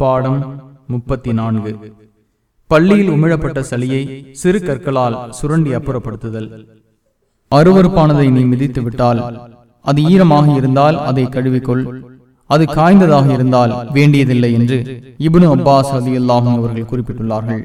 பாடம் முப்பத்தி நான்கு பள்ளியில் உமிழப்பட்ட சளியை சிறு கற்களால் சுரண்டி அப்புறப்படுத்துதல். அருவருப்பானதை நீ மிதித்து விட்டால் அது ஈரமாக இருந்தால் அதை கழுவிக்கொள். அது காய்ந்ததாக இருந்தால் வேண்டியதில்லை என்று இபுனு அப்பாஸ் ரதி அவர்கள் குறிப்பிட்டுள்ளார்கள்.